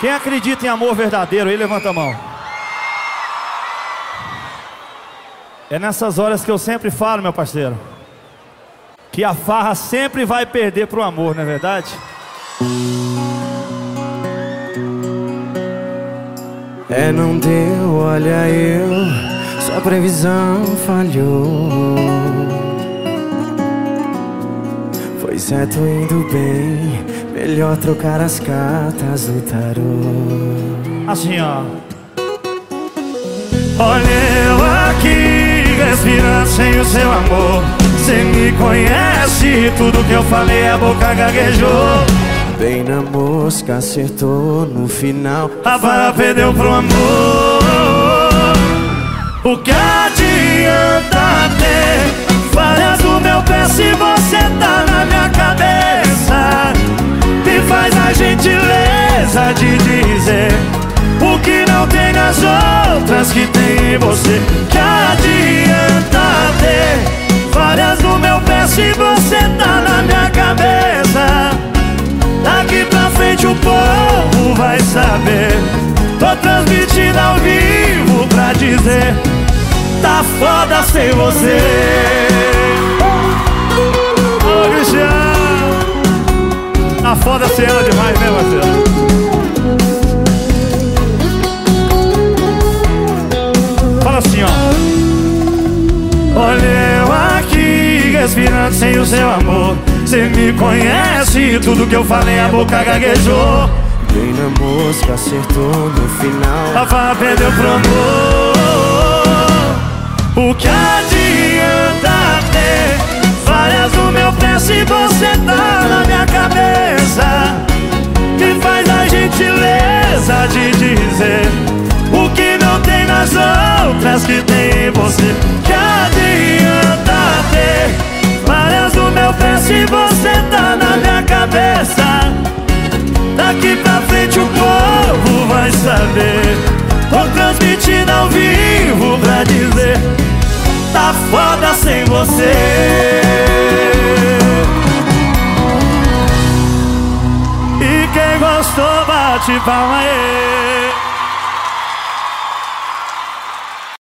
Quem acredita em amor verdadeiro aí, levanta a mão. É nessas horas que eu sempre falo, meu parceiro, que a farra sempre vai perder pro amor, não é verdade? É, não deu, olha eu, sua previsão falhou. Foi certo indo bem, melhor trocar as cartas do tarô. Assim, ó. Olha eu aqui, respirando sem o seu amor. Cê me conhece, tudo que eu falei a boca gaguejou. Bem na mosca, acertou no final. A vara perdeu pro amor. O que transmitindo ao vivo pra dizer: Tá foda sem você. Ô, Cristiano! Tá foda ser ela demais, né, parceiro? Fala assim, ó. Olha eu aqui, respirando sem o seu amor. Cê me conhece, tudo que eu falei a boca gaguejou. Bem na mosca, acertou no final. A farra perdeu pro amor. O que adianta ter falhas no meu pé se você tá na minha cabeça? Me faz a gentileza de dizer Chivalry.